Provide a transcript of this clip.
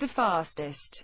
the fastest.